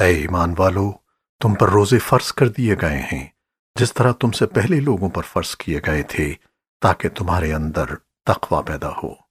اے ایمان والو، تم پر روزے فرض کر دیے گئے ہیں، جس طرح تم سے پہلے لوگوں پر فرض کیے گئے تھے، تاکہ تمہارے اندر تقوی پیدا ہو۔